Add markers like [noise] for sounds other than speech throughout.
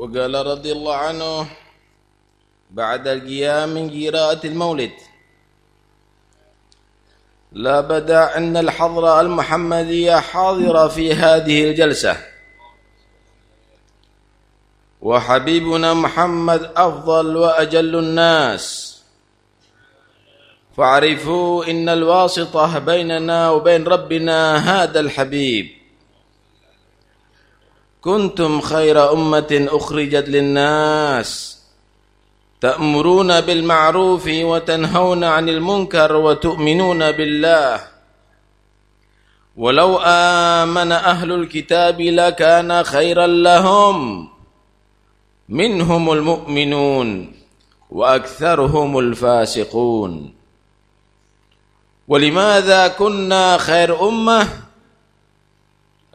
وقال رضي الله عنه بعد القيام من قراءة المولد لا بدا أن الحضرة المحمدية حاضرة في هذه الجلسة. وحبيبنا محمد أفضل وأجل الناس. فاعرفوا إن الواسطة بيننا وبين ربنا هذا الحبيب. كنتم خير أمة أخرجت للناس تأمرون بالمعروف وتنهون عن المنكر وتؤمنون بالله. ولو آمن أهل الكتاب لكان خيرا لهم. منهم المؤمنون وأكثرهم الفاسقون. ولماذا كنا خير أمة؟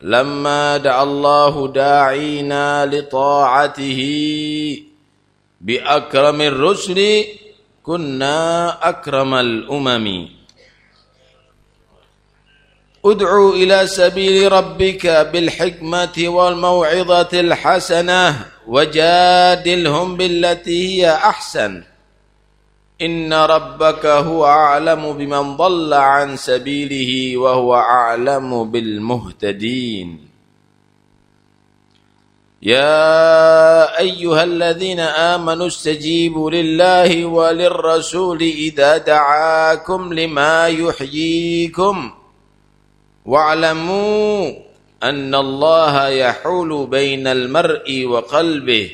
لما دعا الله داعينا لطاعته بأكرم الرسل كنا أكرم الأمم. ادعو إلى سبيل ربك بالحكمة والموعظة الحسنة وجادلهم بالتي هي أحسن. إن ربك هو أعلم بمن ضل عن سبيله وهو أعلم بالمهتدين. يا أيها الذين آمنوا استجيبوا لله وللرسول إذا دعاكم لما يحييكم واعلموا أن الله يحول بين المرء وقلبه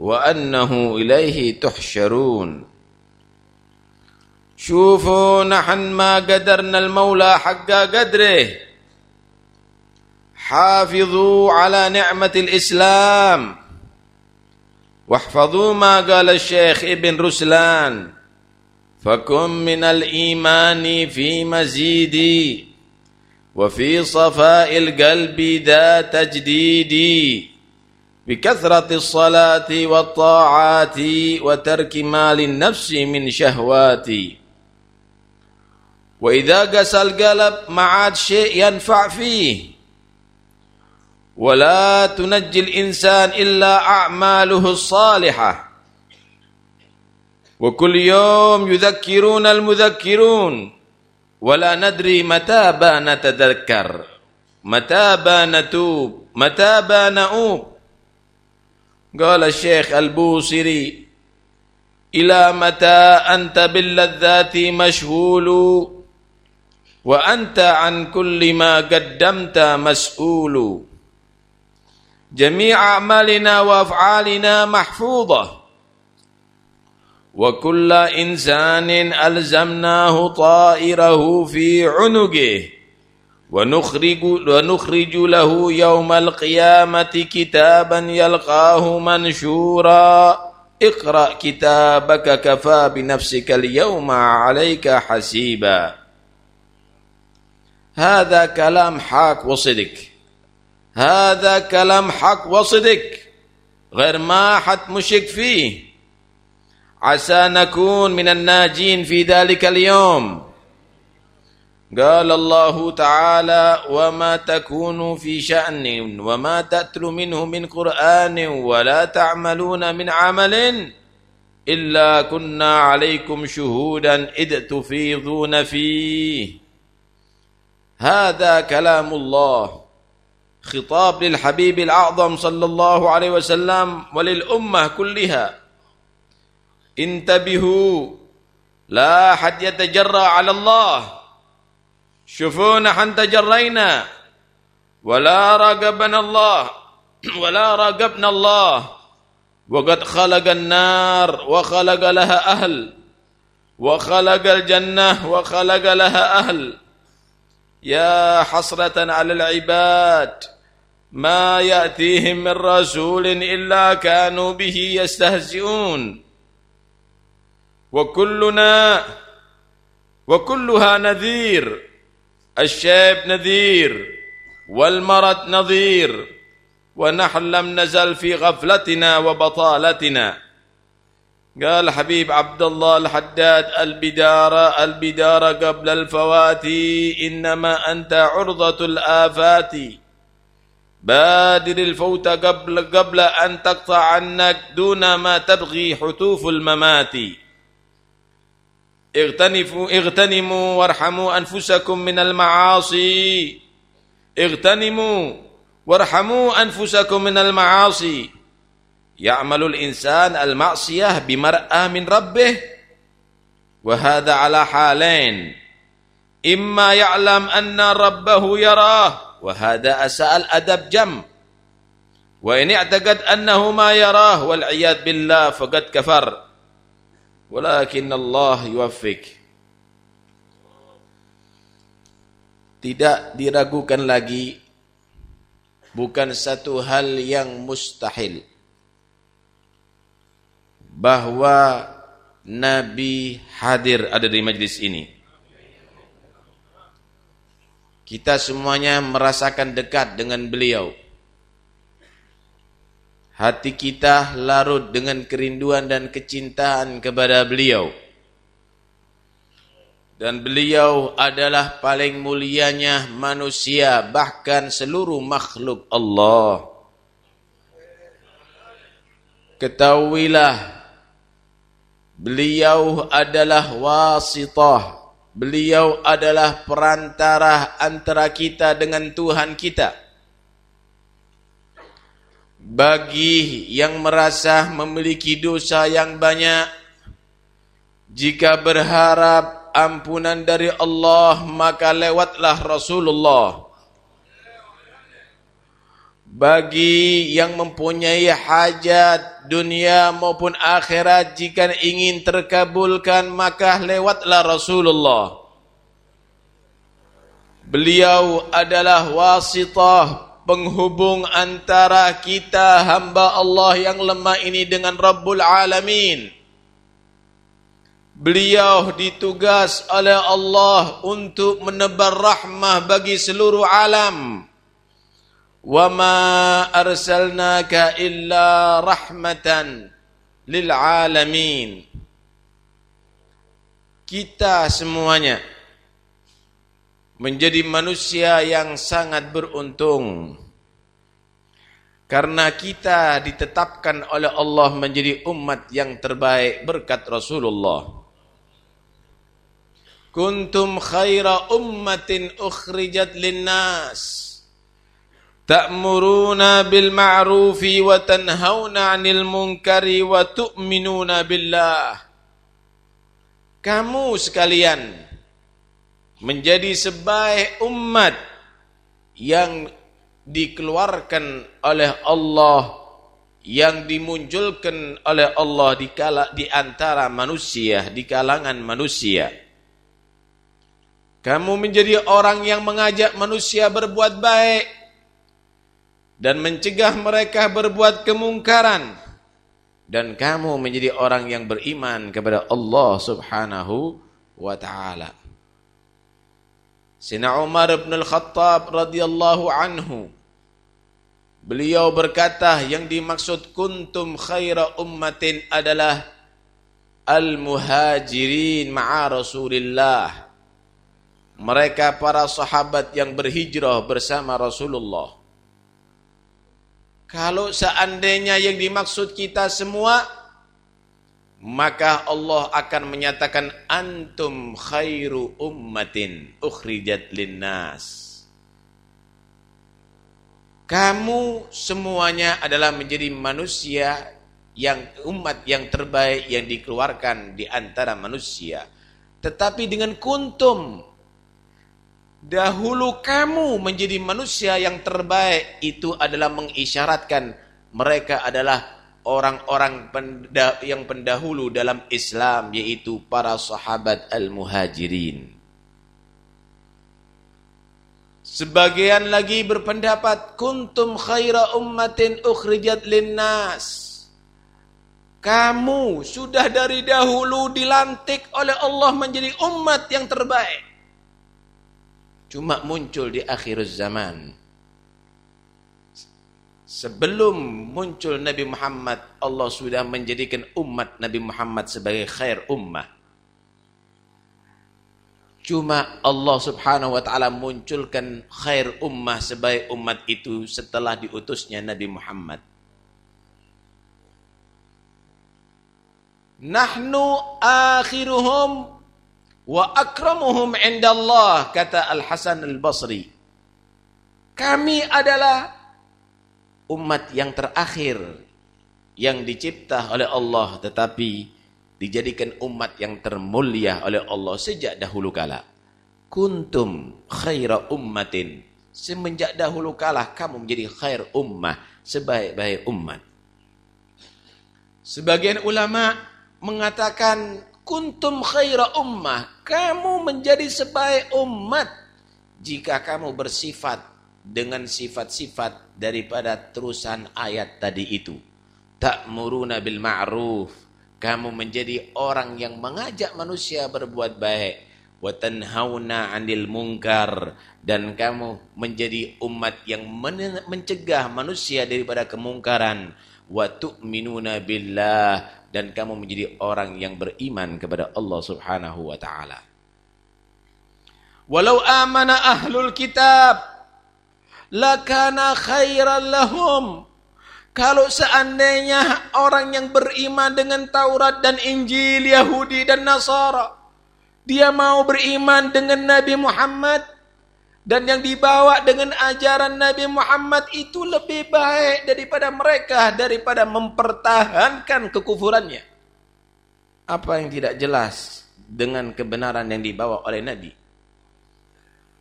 وأنه إليه تحشرون. شوفوا نحن ما قدرنا المولى حق قدره. حافظوا على نعمة الإسلام. واحفظوا ما قال الشيخ ابن رسلان. فكن من الإيمان في مزيد وفي صفاء القلب ذا تجديد. بكثرة الصلاة والطاعات وترك مال النفس من شهوات وإذا قسى القلب ما عاد شيء ينفع فيه. ولا تنجي الإنسان إلا أعماله الصالحة. وكل يوم يذكرون المذكرون. ولا ندري متى با نتذكر. متى با نتوب. متى با نؤوب قال الشيخ البوصري إلى متى أنت باللذات مشغول؟ وأنت عن كل ما قدمت مسؤول. جميع أعمالنا وأفعالنا محفوظة. وكل إنسان ألزمناه طائره في عنقه. ونخرج, ونخرج له يوم القيامة كتابا يلقاه منشورا. اقرأ كتابك كفى بنفسك اليوم عليك حسيبا. هذا كلام حق وصدق. هذا كلام حق وصدق. غير ما حد مشك فيه. عسى نكون من الناجين في ذلك اليوم. قال الله تعالى وما تكونوا في شأن وما تأتلوا منه من قرآن ولا تعملون من عمل إلا كنا عليكم شهودا إذ تفيضون فيه. هذا كلام الله. خطاب للحبيب الأعظم صلى الله عليه وسلم وللأمة كلها. انتبهوا لا أحد يتجرأ على الله. شوفونا حن تجرينا. ولا راقبنا الله. [clears throat] ولا راقبنا الله. وقد خلق النار وخلق لها أهل. وخلق الجنة وخلق لها أهل. يا حسرة على العباد ما يأتيهم من رسول إلا كانوا به يستهزئون. وكلنا وكلها نذير الشيب نذير والمرض نظير ونحن لم نزل في غفلتنا وبطالتنا. قال حبيب عبد الله الحداد البدارة البدارة قبل الفوات إنما أنت عرضة الآفات. بادر الفوت قبل قبل أن تقطع عنك دون ما تبغي حتوف الممات. اغتنموا اغتنموا وارحموا أنفسكم من المعاصي. اغتنموا وارحموا أنفسكم من المعاصي. Ya'malul insan al-ma'siyah bimar'a min rabbih. Wa hadha ala halain. Imma ya'lam anna rabbahu yarah. Wa hadha asa'al adab jam. Wa in i'taqad annahu ma yarah wal iyad billah faqad kafar. Walakin Allah yuwaffik tidak diragukan lagi bukan satu hal yang mustahil bahwa Nabi hadir ada di majlis ini kita semuanya merasakan dekat dengan beliau. Hati kita larut dengan kerinduan dan kecintaan kepada beliau. Dan beliau adalah paling mulianya manusia, bahkan seluruh makhluk Allah. Ketahuilah, beliau adalah wasitah Beliau adalah perantara antara kita dengan Tuhan kita. Bagi yang merasa memiliki dosa yang banyak, jika berharap ampunan dari Allah, maka lewatlah Rasulullah. Bagi yang mempunyai hajat dunia maupun akhirat jika ingin terkabulkan maka lewatlah Rasulullah. Beliau adalah wasitah penghubung antara kita hamba Allah yang lemah ini dengan Rabbul Alamin. Beliau ditugas oleh Allah untuk menebar rahmah bagi seluruh alam. وَمَا أَرْسَلْنَاكَ إِلَّا رَحْمَةً لِلْعَالَمِينَ kita semuanya menjadi manusia yang sangat beruntung karena kita ditetapkan oleh Allah menjadi umat yang terbaik berkat Rasulullah. Kuntum khaira ummatin ukhrijat linnas ta'muruna bil ma'rufi wa tanhauna 'anil munkari wa tu'minuna billah. Kamu sekalian menjadi sebaik umat yang dikeluarkan oleh Allah yang dimunculkan oleh Allah di kala di antara manusia di kalangan manusia. Kamu menjadi orang yang mengajak manusia berbuat baik dan mencegah mereka berbuat kemungkaran dan kamu menjadi orang yang beriman kepada Allah Subhanahu wa taala. Sina Umar bin Al-Khattab radhiyallahu anhu beliau berkata yang dimaksud kuntum khaira ummatin adalah al-muhajirin ma'a Rasulillah. Mereka para sahabat yang berhijrah bersama Rasulullah. Kalau seandainya yang dimaksud kita semua maka Allah akan menyatakan antum khairu ummatin ukhrijat linnas. Kamu semuanya adalah menjadi manusia yang umat yang terbaik yang dikeluarkan di antara manusia. Tetapi dengan kuntum Dahulu kamu menjadi manusia yang terbaik itu adalah mengisyaratkan mereka adalah orang-orang yang pendahulu dalam Islam yaitu para sahabat al-muhajirin. Sebagian lagi berpendapat kuntum khaira ummatin ukhrijat linnas. Kamu sudah dari dahulu dilantik oleh Allah menjadi umat yang terbaik cuma muncul di akhir zaman. Sebelum muncul Nabi Muhammad, Allah sudah menjadikan umat Nabi Muhammad sebagai khair ummah. Cuma Allah subhanahu wa ta'ala munculkan khair ummah sebaik umat itu setelah diutusnya Nabi Muhammad. Nahnu akhiruhum wa akramuhum indallah kata Al-Hasan Al-Basri. Kami adalah umat yang terakhir yang dicipta oleh Allah tetapi dijadikan umat yang termulia oleh Allah sejak dahulu kala. Kuntum khaira ummatin. Semenjak dahulu kala kamu menjadi khair ummah, sebaik-baik umat. Sebagian ulama mengatakan kuntum khaira ummah, kamu menjadi sebaik umat jika kamu bersifat dengan sifat-sifat daripada terusan ayat tadi itu. Ta'muruna bil ma'ruf kamu menjadi orang yang mengajak manusia berbuat baik wa tanhauna 'anil munkar dan kamu menjadi umat yang mencegah manusia daripada kemungkaran wa tu'minuna billah dan kamu menjadi orang yang beriman kepada Allah Subhanahu wa taala. Walau amana ahlul kitab lakana khairan lahum kalau seandainya orang yang beriman dengan Taurat dan Injil Yahudi dan Nasara, dia mau beriman dengan Nabi Muhammad dan yang dibawa dengan ajaran Nabi Muhammad itu lebih baik daripada mereka daripada mempertahankan kekufurannya. Apa yang tidak jelas dengan kebenaran yang dibawa oleh Nabi?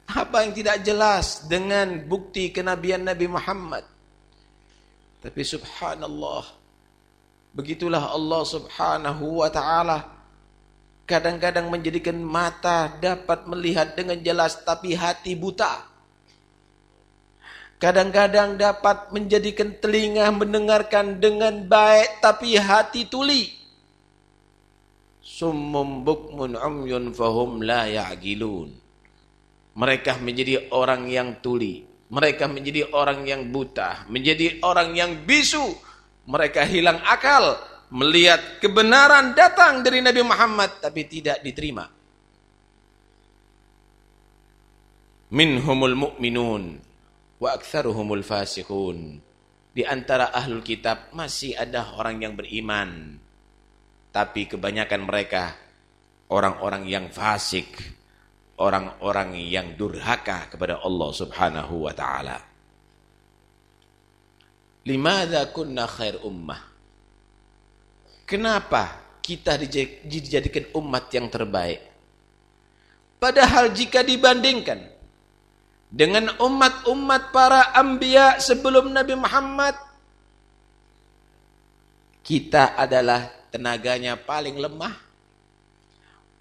Apa yang tidak jelas dengan bukti kenabian Nabi Muhammad? Tapi subhanallah, begitulah Allah subhanahu wa ta'ala kadang-kadang menjadikan mata dapat melihat dengan jelas tapi hati buta. Kadang-kadang dapat menjadikan telinga mendengarkan dengan baik tapi hati tuli. Summum bukmun umyun fahum la ya'gilun. Mereka menjadi orang yang tuli. Mereka menjadi orang yang buta, menjadi orang yang bisu. Mereka hilang akal melihat kebenaran datang dari Nabi Muhammad tapi tidak diterima. Minhumul mu'minun wa aktsaruhumul fasiqun. Di antara ahlul kitab masih ada orang yang beriman. Tapi kebanyakan mereka orang-orang yang fasik orang-orang yang durhaka kepada Allah Subhanahu wa taala. Limadza kunna khair ummah? Kenapa kita dijadikan umat yang terbaik? Padahal jika dibandingkan dengan umat-umat para anbiya sebelum Nabi Muhammad, kita adalah tenaganya paling lemah,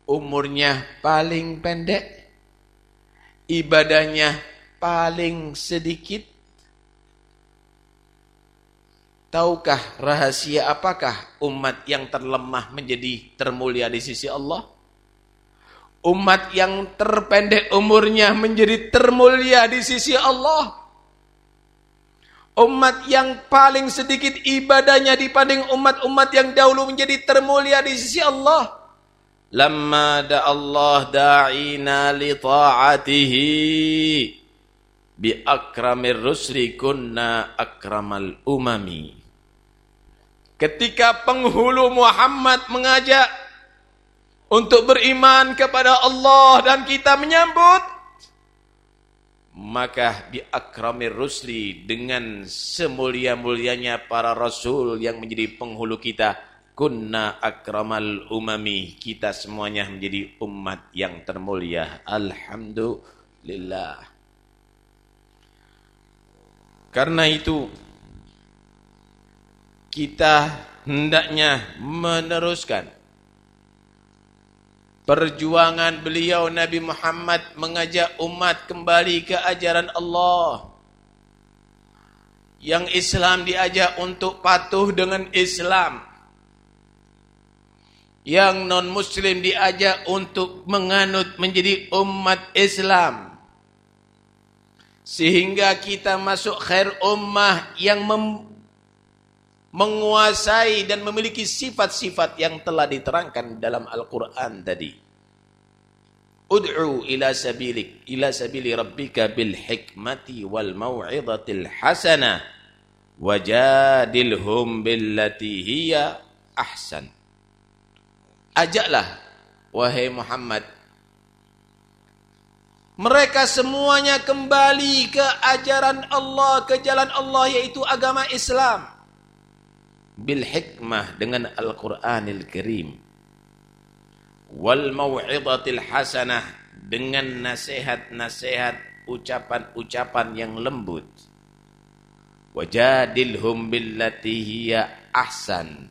umurnya paling pendek, ibadahnya paling sedikit. Tahukah rahasia apakah umat yang terlemah menjadi termulia di sisi Allah? Umat yang terpendek umurnya menjadi termulia di sisi Allah. Umat yang paling sedikit ibadahnya dibanding umat-umat yang dahulu menjadi termulia di sisi Allah. Lama da Allah da'ina li ta'atihi bi akramir rusli kunna akramal umami Ketika penghulu Muhammad mengajak untuk beriman kepada Allah dan kita menyambut, maka bi akramir rusli dengan semulia-mulianya para rasul yang menjadi penghulu kita, kunna akramal umami kita semuanya menjadi umat yang termulia. Alhamdulillah. Karena itu kita hendaknya meneruskan. Perjuangan beliau Nabi Muhammad mengajak umat kembali ke ajaran Allah. Yang Islam diajak untuk patuh dengan Islam. Yang non muslim diajak untuk menganut menjadi umat Islam. Sehingga kita masuk khair ummah yang menguasai dan memiliki sifat-sifat yang telah diterangkan dalam Al-Quran tadi. Ud'u ila sabilik ila sabili rabbika bil hikmati wal mau'izatil hasanah wajadilhum billati hiya ahsan. Ajaklah wahai Muhammad mereka semuanya kembali ke ajaran Allah, ke jalan Allah yaitu agama Islam. Bil hikmah dengan Al-Quranil Karim. Wal mau'izatil hasanah dengan nasihat-nasihat, ucapan-ucapan yang lembut. Wajadilhum billati hiya ahsan.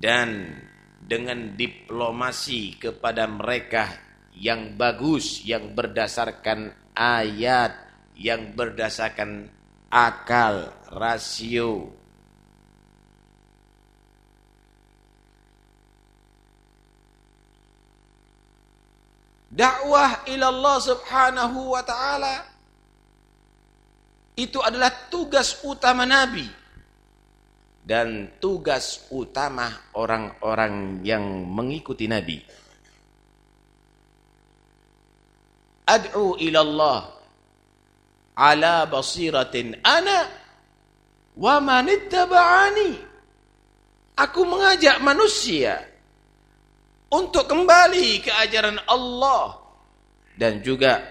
Dan dengan diplomasi kepada mereka yang bagus yang berdasarkan ayat yang berdasarkan akal rasio dakwah ila Allah Subhanahu wa taala itu adalah tugas utama nabi dan tugas utama orang-orang yang mengikuti nabi. Ad'u ila Allah ala basiratin ana wa man ittaba'ani. Aku mengajak manusia untuk kembali ke ajaran Allah dan juga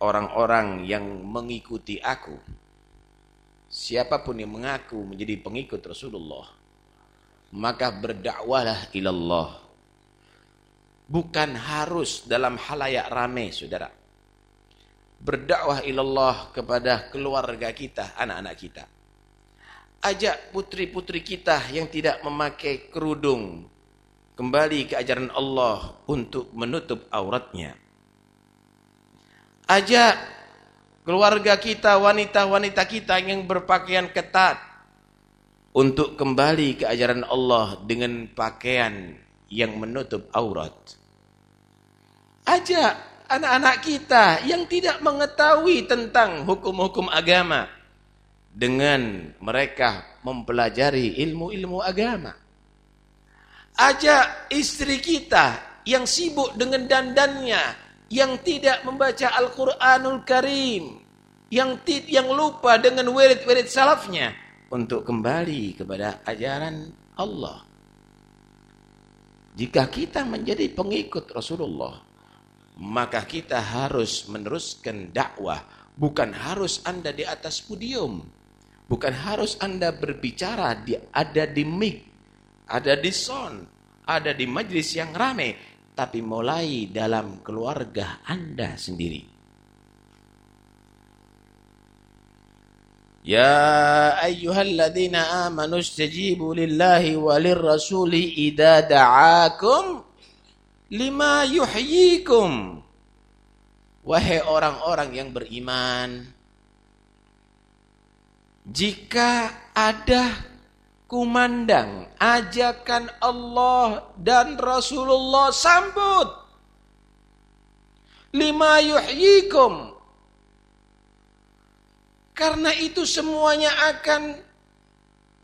orang-orang yang mengikuti aku. Siapa pun yang mengaku menjadi pengikut Rasulullah maka berdakwalah ilallah. Bukan harus dalam halayak ramai saudara. Berdakwah ilallah kepada keluarga kita, anak-anak kita. Ajak putri-putri kita yang tidak memakai kerudung kembali ke ajaran Allah untuk menutup auratnya. Ajak keluarga kita, wanita-wanita kita yang berpakaian ketat untuk kembali ke ajaran Allah dengan pakaian yang menutup aurat. Ajak anak-anak kita yang tidak mengetahui tentang hukum-hukum agama dengan mereka mempelajari ilmu-ilmu agama. Ajak istri kita yang sibuk dengan dandannya, yang tidak membaca Al-Qur'anul Karim, yang yang lupa dengan wirid-wirid salafnya untuk kembali kepada ajaran Allah. Jika kita menjadi pengikut Rasulullah maka kita harus meneruskan dakwah. Bukan harus Anda di atas podium. Bukan harus Anda berbicara di, ada di mic, ada di sound, ada di majlis yang ramai. Tapi mulai dalam keluarga Anda sendiri. Ya ayyuhalladzina amanu istajibu lillahi walirrasuli idza da'akum lima yuhyikum wahai orang-orang yang beriman jika ada kumandang ajakan Allah dan Rasulullah sambut. Lima yuhyikum. Karena itu semuanya akan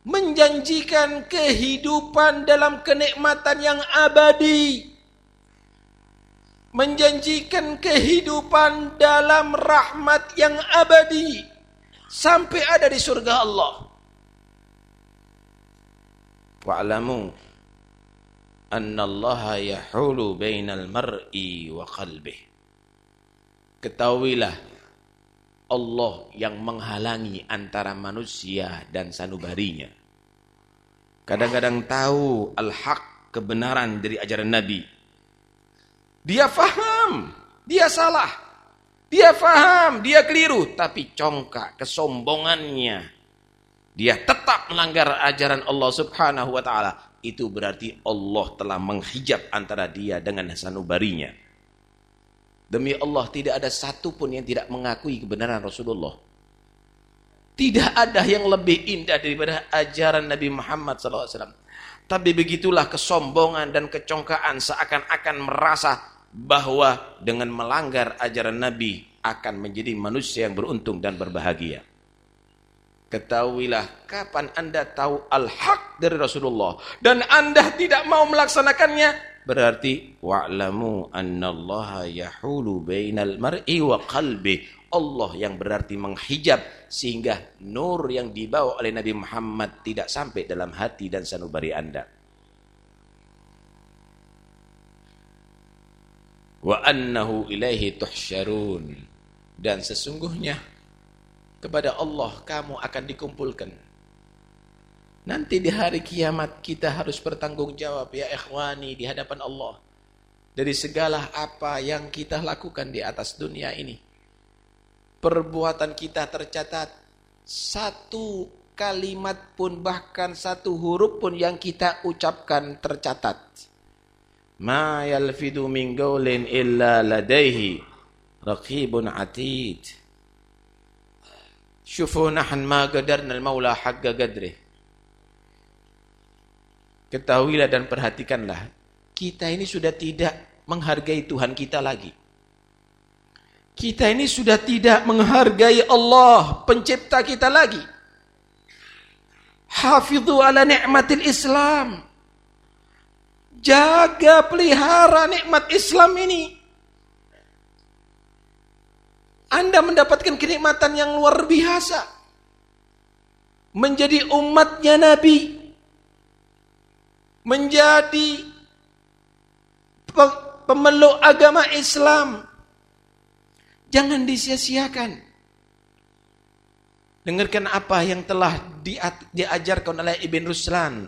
menjanjikan kehidupan dalam kenikmatan yang abadi. Menjanjikan kehidupan dalam rahmat yang abadi. Sampai ada di surga Allah. Wa'lamu anna yahulu bainal mar'i wa qalbih. Ketahuilah Allah yang menghalangi antara manusia dan sanubarinya. Kadang-kadang tahu al-haq kebenaran dari ajaran Nabi dia faham, dia salah. Dia faham, dia keliru, tapi congkak kesombongannya. Dia tetap melanggar ajaran Allah Subhanahu wa taala. Itu berarti Allah telah menghijab antara dia dengan sanubarinya. Demi Allah tidak ada satu pun yang tidak mengakui kebenaran Rasulullah. Tidak ada yang lebih indah daripada ajaran Nabi Muhammad SAW. Tapi begitulah kesombongan dan kecongkaan seakan-akan merasa bahwa dengan melanggar ajaran Nabi akan menjadi manusia yang beruntung dan berbahagia. Ketahuilah kapan anda tahu al-haq dari Rasulullah. Dan anda tidak mau melaksanakannya berarti wa'lamu annallaha yahulu bainal mar'i wa qalbi. Allah yang berarti menghijab sehingga nur yang dibawa oleh Nabi Muhammad tidak sampai dalam hati dan sanubari anda. Wa annahu ilaihi tuhsyarun. Dan sesungguhnya kepada Allah kamu akan dikumpulkan. Nanti di hari kiamat kita harus bertanggung jawab ya ikhwani di hadapan Allah. Dari segala apa yang kita lakukan di atas dunia ini. Perbuatan kita tercatat. Satu kalimat pun bahkan satu huruf pun yang kita ucapkan tercatat. Ma yalfidu min qawlin illa ladaihi raqibun atid. شوفوا نحن ما قدرنا المولى حق قدره Ketahuilah dan perhatikanlah, kita ini sudah tidak menghargai Tuhan kita lagi. Kita ini sudah tidak menghargai Allah, pencipta kita lagi. Hafidhu ala ni'matil Islam. Jaga pelihara nikmat Islam ini. Anda mendapatkan kenikmatan yang luar biasa. Menjadi umatnya Nabi. Menjadi pemeluk agama Islam. Jangan disia-siakan. Dengarkan apa yang telah diajarkan oleh Ibn Ruslan.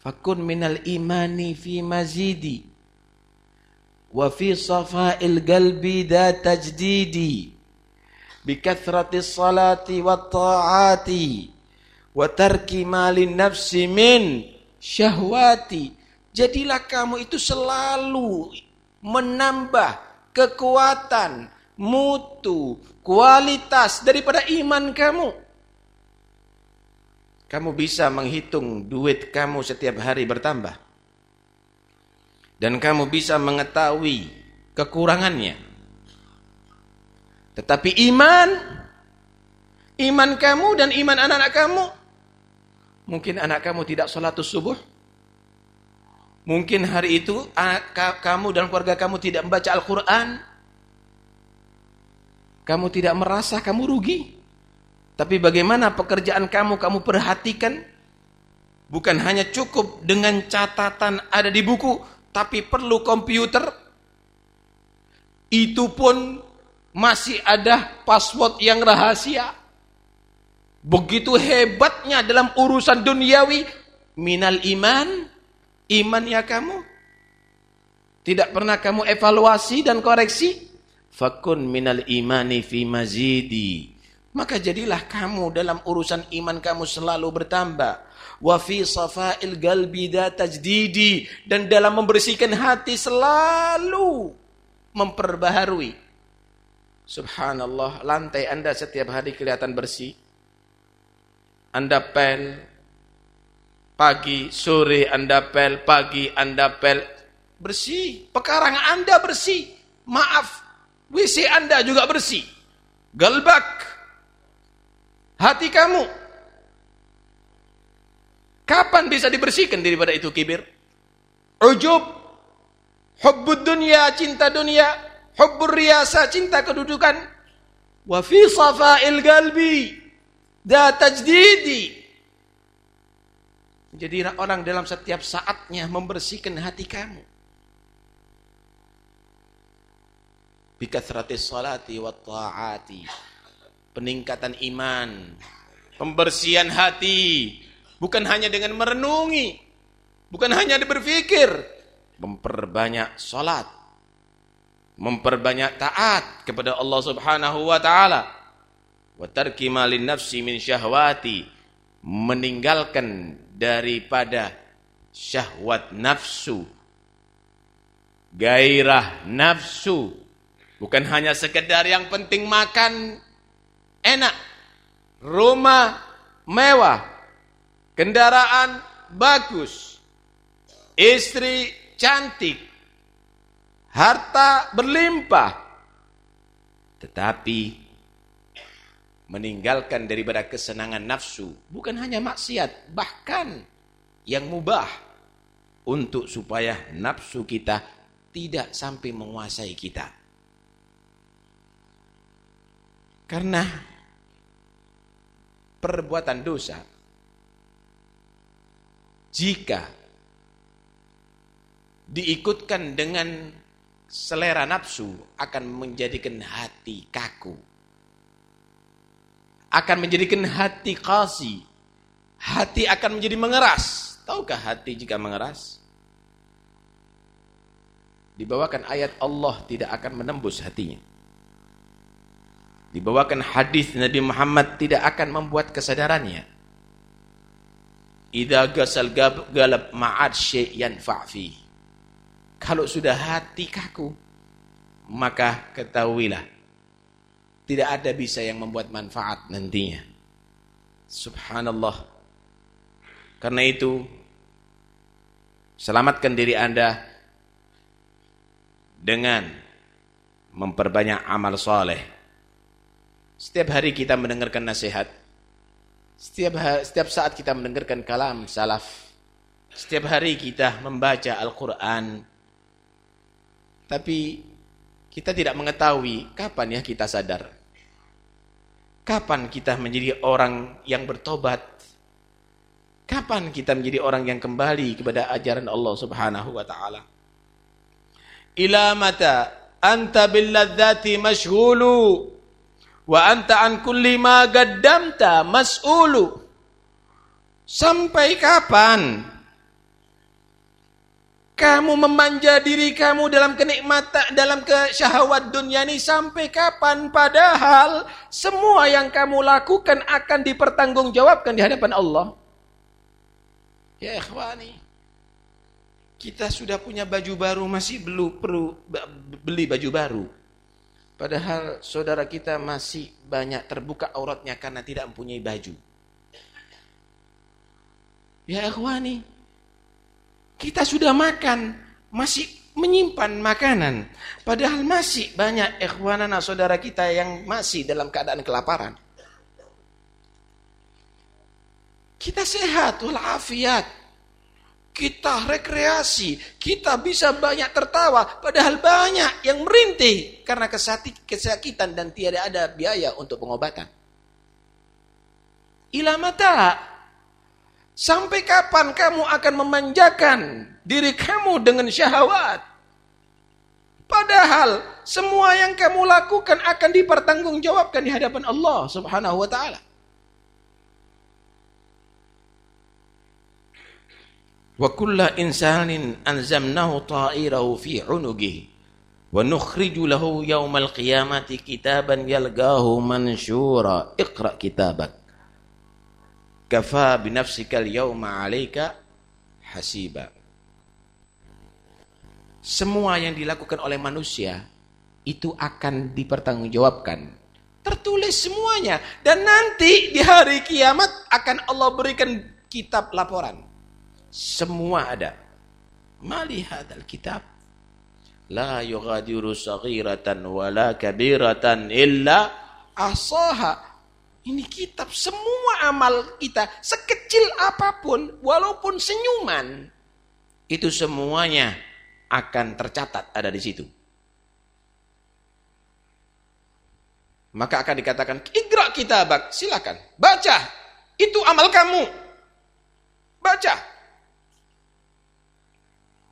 Fakun minal imani fi mazidi wa fi safa'il qalbi da tajdidi. Bi والطاعات salati ما ta'ati. Wa tarki malin nafsi min syahwati. Jadilah kamu itu selalu menambah kekuatan mutu kualitas daripada iman kamu. Kamu bisa menghitung duit kamu setiap hari bertambah dan kamu bisa mengetahui kekurangannya. Tetapi iman, iman kamu dan iman anak-anak kamu, mungkin anak kamu tidak sholat subuh, mungkin hari itu anak kamu dan keluarga kamu tidak membaca Al-Quran, kamu tidak merasa kamu rugi. Tapi bagaimana pekerjaan kamu, kamu perhatikan, bukan hanya cukup dengan catatan ada di buku, tapi perlu komputer, itu pun masih ada password yang rahasia. Begitu hebatnya dalam urusan duniawi, minal iman, iman ya kamu. Tidak pernah kamu evaluasi dan koreksi. Fakun minal imani fi mazidi. Maka jadilah kamu dalam urusan iman kamu selalu bertambah wa fi safa'il galbi tajdidi. Dan dalam membersihkan hati selalu memperbaharui. Subhanallah lantai Anda setiap hari kelihatan bersih. Anda pel pagi sore Anda pel pagi Anda pel. Bersih. Pekarang Anda bersih. Maaf WC Anda juga bersih. Galbak. Hati kamu Kapan bisa dibersihkan daripada itu kibir? Ujub, hubbud dunia, cinta dunia, hubbur riasa, cinta kedudukan. Wa fi safa'il galbi, da tajdidi. Jadi orang dalam setiap saatnya membersihkan hati kamu. Bikathratis salati wa ta'ati. Peningkatan iman, pembersihan hati, Bukan hanya dengan merenungi. Bukan hanya berpikir. Memperbanyak salat. Memperbanyak taat kepada Allah subhanahu wa ta'ala. Wa malin nafsi min syahwati. Meninggalkan daripada syahwat nafsu. Gairah nafsu. Bukan hanya sekedar yang penting makan enak. Rumah mewah kendaraan bagus, istri cantik, harta berlimpah. Tetapi meninggalkan daripada kesenangan nafsu, bukan hanya maksiat, bahkan yang mubah untuk supaya nafsu kita tidak sampai menguasai kita. Karena perbuatan dosa jika diikutkan dengan selera nafsu akan menjadikan hati kaku. Akan menjadikan hati kasih. Hati akan menjadi mengeras. Tahukah hati jika mengeras? Dibawakan ayat Allah tidak akan menembus hatinya. Dibawakan hadis Nabi Muhammad tidak akan membuat kesadarannya. Idza gasal galab ma'ad syai'yan fa'fi. Kalau sudah hati kaku, maka ketahuilah tidak ada bisa yang membuat manfaat nantinya. Subhanallah. Karena itu selamatkan diri Anda dengan memperbanyak amal soleh. Setiap hari kita mendengarkan nasihat. Setiap setiap saat kita mendengarkan kalam salaf. Setiap hari kita membaca Al-Quran. Tapi kita tidak mengetahui kapan ya kita sadar. Kapan kita menjadi orang yang bertobat? Kapan kita menjadi orang yang kembali kepada ajaran Allah Subhanahu wa taala? Ila mata anta bil ladzati mashghulu wa anta an kulli ma qaddamta mas'ulu. Sampai kapan kamu memanja diri kamu dalam kenikmatan, dalam kesyahwat dunia ini sampai kapan? Padahal semua yang kamu lakukan akan dipertanggungjawabkan di hadapan Allah. Ya ikhwani, kita sudah punya baju baru masih belum perlu beli baju baru. Padahal saudara kita masih banyak terbuka auratnya karena tidak mempunyai baju. Ya ikhwani, kita sudah makan, masih menyimpan makanan. Padahal masih banyak ikhwanana saudara kita yang masih dalam keadaan kelaparan. Kita sehat walafiat. Kita rekreasi, kita bisa banyak tertawa, padahal banyak yang merintih karena kesakitan dan tiada ada biaya untuk pengobatan. Ilamata Sampai kapan kamu akan memanjakan diri kamu dengan syahwat? Padahal semua yang kamu lakukan akan dipertanggungjawabkan di hadapan Allah Subhanahu wa taala. Wa kulla insanin anzamnahu ta'irahu fi 'unugihi wa nukhriju lahu yawmal qiyamati kitaban yalgahu mansyura. Iqra kitabak kafa binafsikal yawma 'alaika hasiba. Semua yang dilakukan oleh manusia itu akan dipertanggungjawabkan. Tertulis semuanya dan nanti di hari kiamat akan Allah berikan kitab laporan. Semua ada. Mali hadzal kitab la yughadiru saghiratan wala kabiratan illa asaha ini kitab semua amal kita sekecil apa pun walaupun senyuman itu semuanya akan tercatat ada di situ. Maka akan dikatakan igra kitabak, silakan baca. Itu amal kamu. Baca.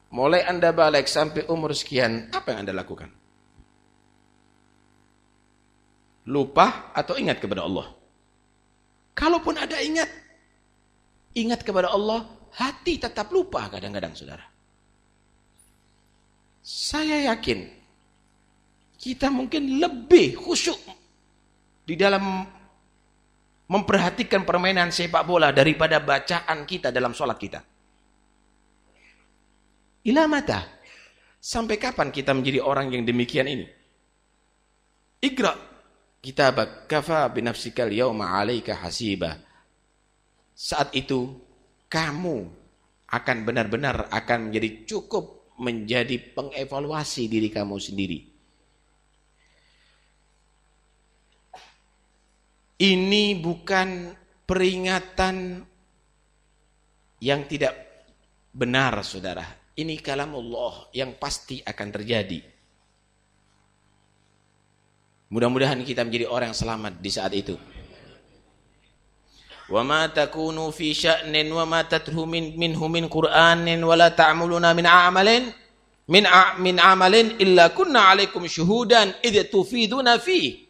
Mulai Anda balik sampai umur sekian, apa yang Anda lakukan? Lupa atau ingat kepada Allah? Kalaupun ada ingat, ingat kepada Allah, hati tetap lupa kadang-kadang saudara. Saya yakin, kita mungkin lebih khusyuk di dalam memperhatikan permainan sepak bola daripada bacaan kita dalam sholat kita. Ilamata, sampai kapan kita menjadi orang yang demikian ini? Iqra kitabak kafa binafsikal yawma 'alaika hasiba. Saat itu kamu akan benar-benar akan menjadi cukup menjadi pengevaluasi diri kamu sendiri. Ini bukan peringatan yang tidak benar, saudara. Ini kalam Allah yang pasti akan terjadi. Mudah-mudahan kita menjadi orang yang selamat di saat itu. Wa ma takunu fi sya'nin wa ma tatru min minhu min Qur'anin wa la ta'maluna min a'malin min min amalin illa kunna 'alaikum syuhudan idh tufiduna fihi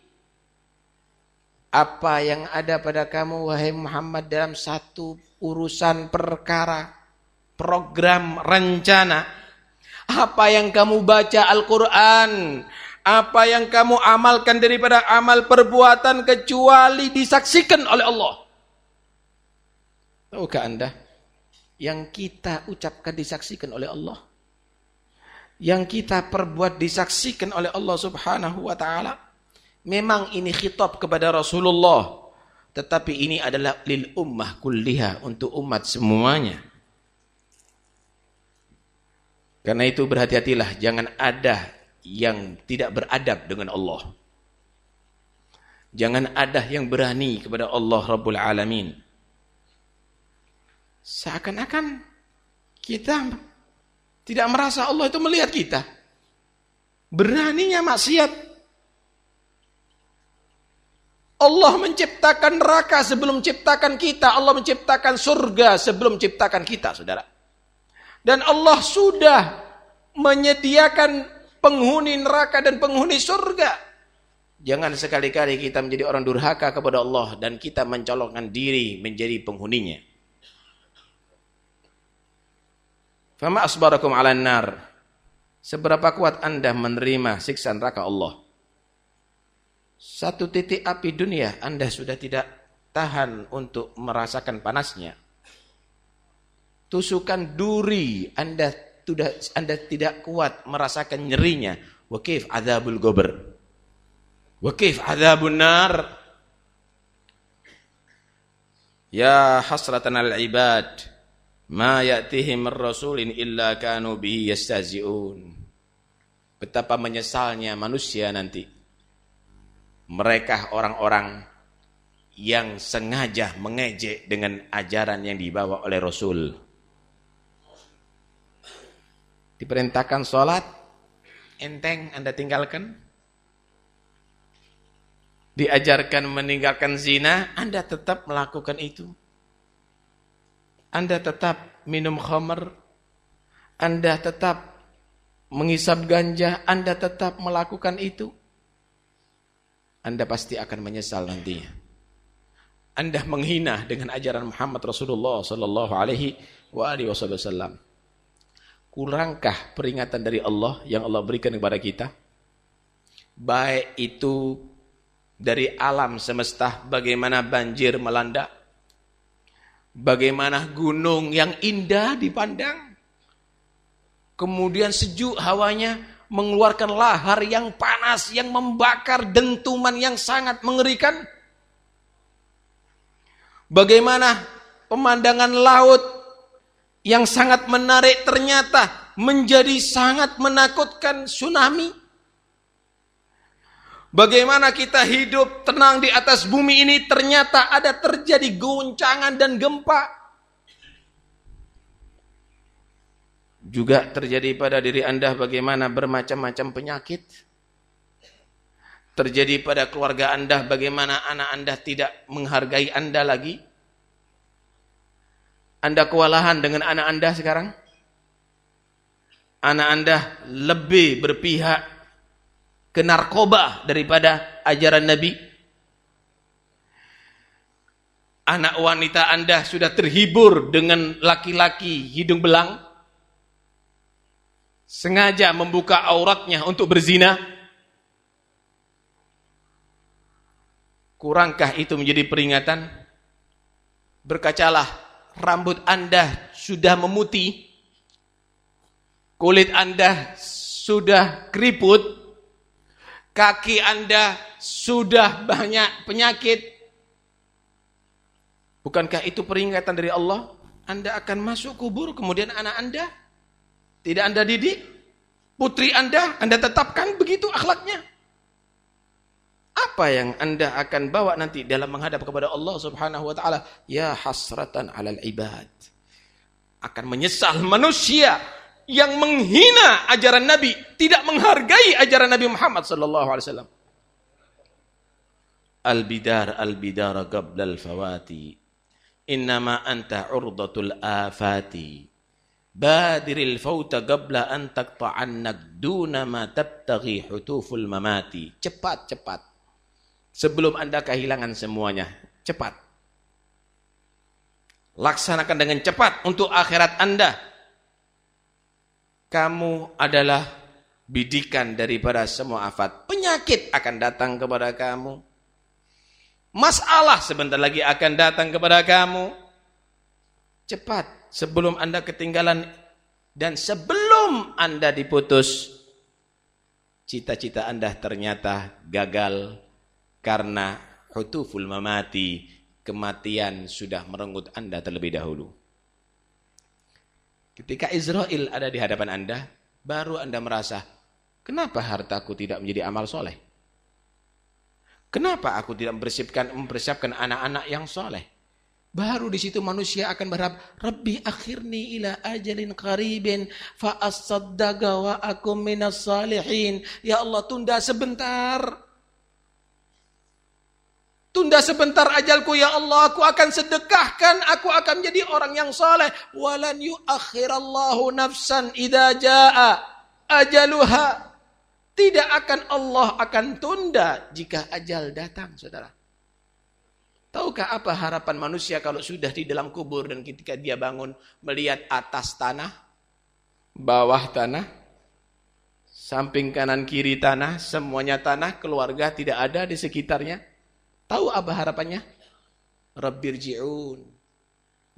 apa yang ada pada kamu wahai Muhammad dalam satu urusan perkara, program, rencana. Apa yang kamu baca Al-Quran, apa yang kamu amalkan daripada amal perbuatan kecuali disaksikan oleh Allah. Tahukah anda? Yang kita ucapkan disaksikan oleh Allah. Yang kita perbuat disaksikan oleh Allah subhanahu wa ta'ala. Memang ini khitab kepada Rasulullah. Tetapi ini adalah lil ummah kulliha. Untuk umat semuanya. Karena itu berhati-hatilah. Jangan ada yang tidak beradab dengan Allah. Jangan ada yang berani kepada Allah Rabbul Alamin. Seakan-akan kita tidak merasa Allah itu melihat kita. Beraninya maksiat Allah menciptakan neraka sebelum menciptakan kita. Allah menciptakan surga sebelum menciptakan kita, saudara. Dan Allah sudah menyediakan penghuni neraka dan penghuni surga. Jangan sekali-kali kita menjadi orang durhaka kepada Allah dan kita mencolokkan diri menjadi penghuninya. Fama asbarakum ala nar. Seberapa kuat anda menerima siksa neraka Allah? Satu titik api dunia Anda sudah tidak tahan untuk merasakan panasnya. Tusukan duri Anda sudah Anda tidak kuat merasakan nyerinya. Wakif adzabul gober. Wakif adzabun nar. Ya hasratan al-ibad ma ya'tihim ar-rasulin illa kanu bihi yastazi'un. Betapa menyesalnya manusia nanti mereka orang-orang yang sengaja mengejek dengan ajaran yang dibawa oleh Rasul. Diperintahkan sholat, enteng Anda tinggalkan. Diajarkan meninggalkan zina, Anda tetap melakukan itu. Anda tetap minum khamar, Anda tetap mengisap ganja, Anda tetap melakukan itu. Anda pasti akan menyesal nantinya. Anda menghina dengan ajaran Muhammad Rasulullah sallallahu alaihi wa alihi wasallam. Kurangkah peringatan dari Allah yang Allah berikan kepada kita? Baik itu dari alam semesta bagaimana banjir melanda, bagaimana gunung yang indah dipandang, kemudian sejuk hawanya, mengeluarkan lahar yang panas, yang membakar dentuman yang sangat mengerikan. Bagaimana pemandangan laut yang sangat menarik ternyata menjadi sangat menakutkan tsunami. Bagaimana kita hidup tenang di atas bumi ini ternyata ada terjadi goncangan dan gempa. juga terjadi pada diri Anda bagaimana bermacam-macam penyakit. Terjadi pada keluarga Anda bagaimana anak Anda tidak menghargai Anda lagi. Anda kewalahan dengan anak Anda sekarang. Anak Anda lebih berpihak ke narkoba daripada ajaran Nabi. Anak wanita Anda sudah terhibur dengan laki-laki hidung belang sengaja membuka auratnya untuk berzina? Kurangkah itu menjadi peringatan? Berkacalah, rambut Anda sudah memutih, kulit Anda sudah keriput, kaki Anda sudah banyak penyakit. Bukankah itu peringatan dari Allah? Anda akan masuk kubur, kemudian anak Anda tidak Anda didik? Putri Anda, Anda tetapkan begitu akhlaknya. Apa yang Anda akan bawa nanti dalam menghadap kepada Allah Subhanahu wa taala? Ya hasratan 'alal ibad. Akan menyesal manusia yang menghina ajaran Nabi, tidak menghargai ajaran Nabi Muhammad sallallahu alaihi wasallam. Al-bidar al-bidar qabla al-fawati. Innama anta urdatul afati. Badiril fauta qabla an taqta'annak duna ma tabtaghi hutuful mamati. Cepat, cepat sebelum Anda kehilangan semuanya. Cepat. Laksanakan dengan cepat untuk akhirat Anda. Kamu adalah bidikan daripada semua afat. Penyakit akan datang kepada kamu. Masalah sebentar lagi akan datang kepada kamu. Cepat sebelum Anda ketinggalan dan sebelum Anda diputus cita-cita Anda ternyata gagal karena hutuful mamati, kematian sudah merenggut Anda terlebih dahulu. Ketika Israel ada di hadapan Anda, baru Anda merasa, kenapa hartaku tidak menjadi amal soleh? Kenapa aku tidak mempersiapkan mempersiapkan anak-anak yang soleh? Baru di situ manusia akan berharap, Rabbi akhirni ila ajalin qaribin fa asaddaqa wa akum minas salihin. Ya Allah tunda sebentar. Tunda sebentar ajalku ya Allah, aku akan sedekahkan, aku akan menjadi orang yang saleh. Walan yuakhirallahu nafsan idza jaa ajaluha. Tidak akan Allah akan tunda jika ajal datang, Saudara. Tahukah apa harapan manusia kalau sudah di dalam kubur dan ketika dia bangun melihat atas tanah, bawah tanah, samping kanan kiri tanah, semuanya tanah, keluarga tidak ada di sekitarnya? Tahu apa harapannya? Rabbirji'un.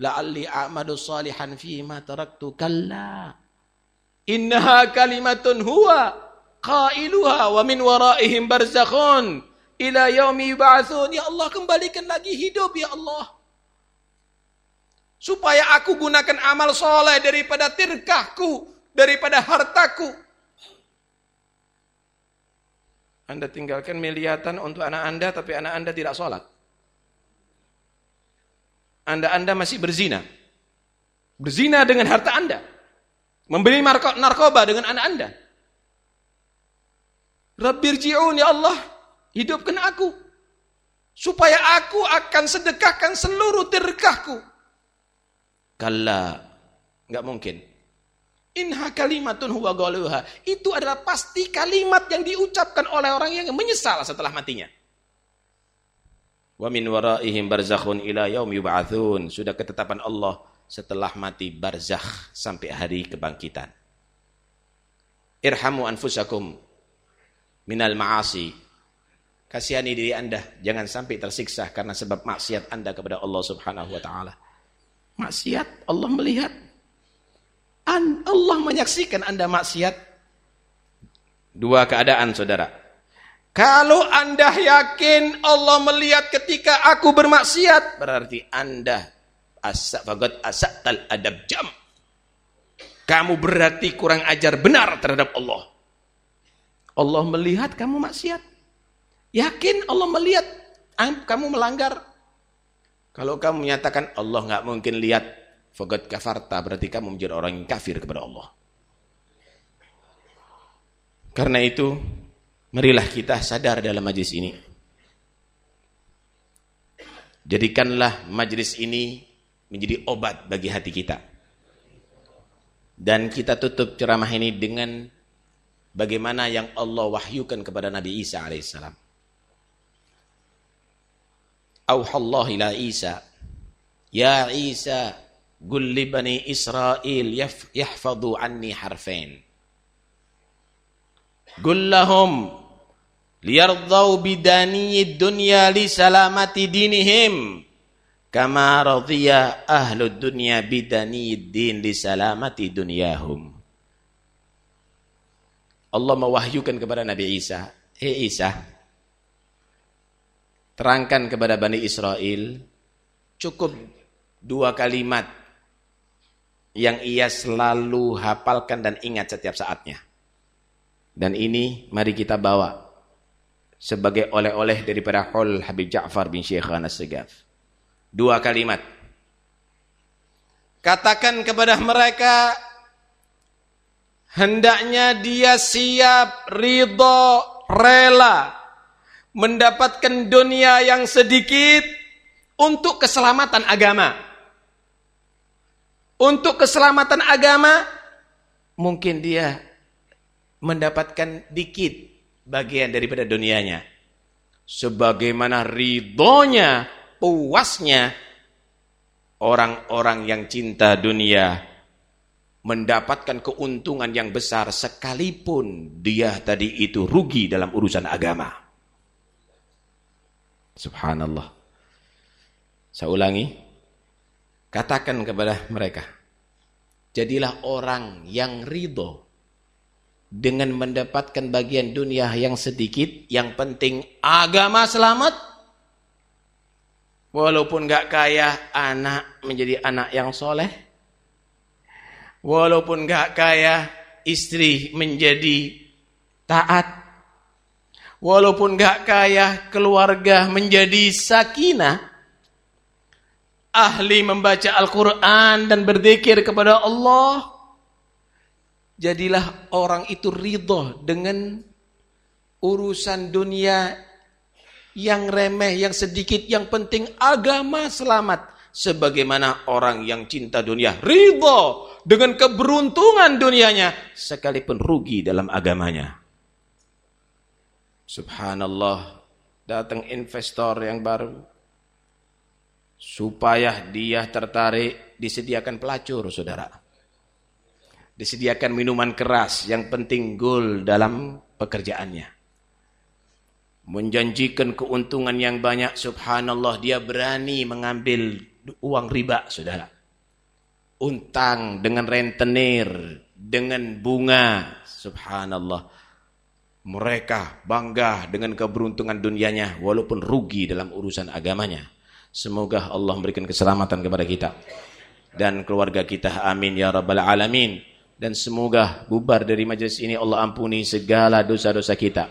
La'alli a'madu salihan fima taraktu kalla. Innaha kalimatun huwa qailuha wa min waraihim barzakhun ila yaumi yub'atsun. Ya Allah, kembalikan lagi hidup ya Allah. Supaya aku gunakan amal soleh daripada tirkahku, daripada hartaku. Anda tinggalkan miliatan untuk anak Anda, tapi anak Anda tidak sholat. Anda-Anda masih berzina. Berzina dengan harta Anda. Membeli narkoba dengan anak Anda. Rabbirji'un ya Allah, hidupkan aku. Supaya aku akan sedekahkan seluruh terkahku. Kalla, nggak mungkin. Inha kalimatun huwa galuha. Itu adalah pasti kalimat yang diucapkan oleh orang yang menyesal setelah matinya. Wa min waraihim barzakhun ila yaum yub'atsun. Sudah ketetapan Allah setelah mati barzakh sampai hari kebangkitan. Irhamu anfusakum minal ma'asi. Kasihani diri Anda, jangan sampai tersiksa karena sebab maksiat Anda kepada Allah Subhanahu wa taala. Maksiat Allah melihat Allah menyaksikan Anda maksiat. Dua keadaan saudara. Kalau Anda yakin Allah melihat ketika aku bermaksiat, berarti Anda asak fagot asak tal adab jam. Kamu berarti kurang ajar benar terhadap Allah. Allah melihat kamu maksiat. Yakin Allah melihat kamu melanggar. Kalau kamu menyatakan Allah nggak mungkin lihat, Fagat kafarta berarti kamu menjadi orang yang kafir kepada Allah. Karena itu, marilah kita sadar dalam majlis ini. Jadikanlah majlis ini menjadi obat bagi hati kita. Dan kita tutup ceramah ini dengan bagaimana yang Allah wahyukan kepada Nabi Isa alaihissalam. Auhallah ila Isa. Ya Isa, Qul li bani Israel yahfadhu anni harfain. Qul lahum liyardau bidani dunya li salamati dinihim kama radhiya ahlu dunya bidani din li salamati dunyahum. Allah mewahyukan kepada Nabi Isa, "Hei Isa, terangkan kepada Bani Israel cukup dua kalimat yang ia selalu hafalkan dan ingat setiap saatnya. Dan ini mari kita bawa sebagai oleh-oleh daripada Hul Habib Ja'far bin Syekh Anas Segaf. Dua kalimat. Katakan kepada mereka hendaknya dia siap, ridho, rela mendapatkan dunia yang sedikit untuk keselamatan agama. Untuk keselamatan agama mungkin dia mendapatkan dikit bagian daripada dunianya. Sebagaimana ridhonya, puasnya orang-orang yang cinta dunia mendapatkan keuntungan yang besar sekalipun dia tadi itu rugi dalam urusan agama. Subhanallah. Saya ulangi. Katakan kepada mereka. Jadilah orang yang ridho dengan mendapatkan bagian dunia yang sedikit, yang penting agama selamat. Walaupun gak kaya, anak menjadi anak yang soleh. Walaupun gak kaya, istri menjadi taat. Walaupun gak kaya, keluarga menjadi sakinah. Ahli membaca Al-Quran dan berzikir kepada Allah Jadilah orang itu ridho dengan urusan dunia yang remeh, yang sedikit, yang penting agama selamat. Sebagaimana orang yang cinta dunia, ridho dengan keberuntungan dunianya, sekalipun rugi dalam agamanya. Subhanallah, datang investor yang baru, supaya dia tertarik disediakan pelacur, saudara disediakan minuman keras, yang penting gol dalam pekerjaannya. Menjanjikan keuntungan yang banyak, subhanallah, dia berani mengambil uang riba, saudara. Untang dengan rentenir, dengan bunga, subhanallah. Mereka bangga dengan keberuntungan dunianya, walaupun rugi dalam urusan agamanya. Semoga Allah memberikan keselamatan kepada kita dan keluarga kita. Amin ya rabbal alamin dan semoga bubar dari majlis ini Allah ampuni segala dosa-dosa kita.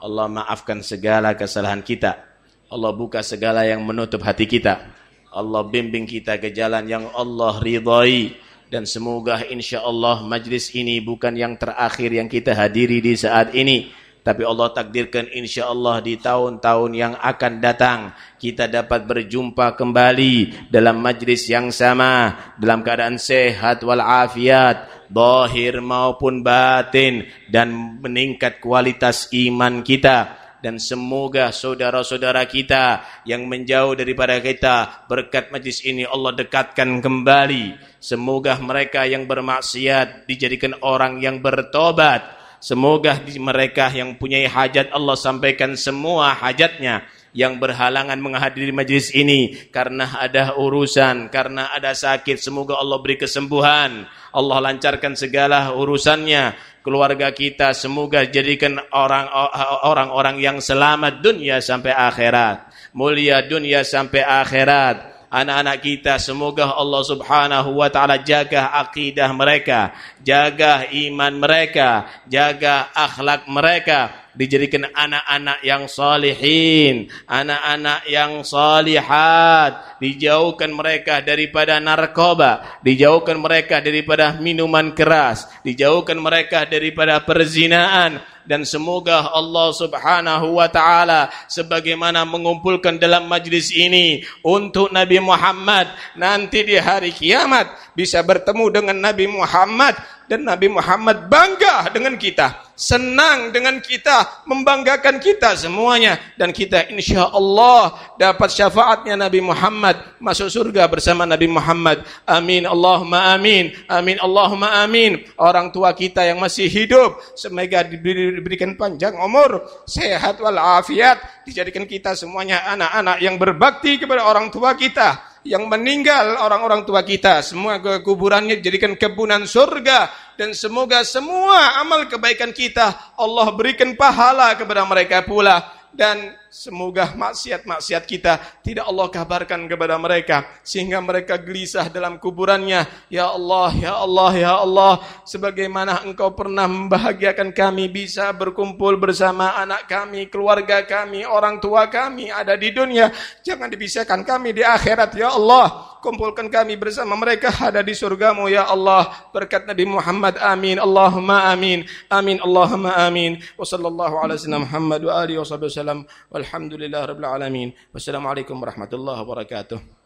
Allah maafkan segala kesalahan kita. Allah buka segala yang menutup hati kita. Allah bimbing kita ke jalan yang Allah ridhai dan semoga insya Allah majlis ini bukan yang terakhir yang kita hadiri di saat ini tapi Allah takdirkan insya Allah di tahun-tahun yang akan datang kita dapat berjumpa kembali dalam majlis yang sama dalam keadaan sehat walafiat zahir maupun batin dan meningkat kualitas iman kita. Dan semoga saudara-saudara kita yang menjauh daripada kita berkat majlis ini Allah dekatkan kembali. Semoga mereka yang bermaksiat dijadikan orang yang bertobat Semoga mereka yang punya hajat Allah sampaikan semua hajatnya yang berhalangan menghadiri majlis ini karena ada urusan, karena ada sakit. Semoga Allah beri kesembuhan. Allah lancarkan segala urusannya. Keluarga kita semoga jadikan orang orang-orang yang selamat dunia sampai akhirat. Mulia dunia sampai akhirat anak-anak kita semoga Allah Subhanahu wa taala jaga akidah mereka, jaga iman mereka, jaga akhlak mereka. Dijadikan anak-anak yang salihin, anak-anak yang salihat, dijauhkan mereka daripada narkoba, dijauhkan mereka daripada minuman keras, dijauhkan mereka daripada perzinaan, dan semoga Allah Subhanahu wa taala sebagaimana mengumpulkan dalam majlis ini untuk Nabi Muhammad nanti di hari kiamat bisa bertemu dengan Nabi Muhammad dan Nabi Muhammad bangga dengan kita, senang dengan kita, membanggakan kita semuanya dan kita insya Allah dapat syafaatnya Nabi Muhammad masuk surga bersama Nabi Muhammad. Amin Allahumma amin. Amin Allahumma amin. Orang tua kita yang masih hidup semoga diberikan panjang umur, sehat walafiat, dijadikan kita semuanya anak-anak yang berbakti kepada orang tua kita yang meninggal orang-orang tua kita semua ke kuburannya jadikan kebunan surga dan semoga semua amal kebaikan kita Allah berikan pahala kepada mereka pula. Dan Semoga maksiat-maksiat kita tidak Allah kabarkan kepada mereka sehingga mereka gelisah dalam kuburannya. Ya Allah, ya Allah, ya Allah, sebagaimana Engkau pernah membahagiakan kami bisa berkumpul bersama anak kami, keluarga kami, orang tua kami ada di dunia, jangan dipisahkan kami di akhirat ya Allah. Kumpulkan kami bersama mereka ada di surgamu ya Allah. Berkat Nabi Muhammad amin. Allahumma amin. Amin Allahumma amin. Wa sallallahu ala Muhammad wa alihi wa. Walhamdulillah rabbil alamin. Wassalamualaikum warahmatullahi wabarakatuh.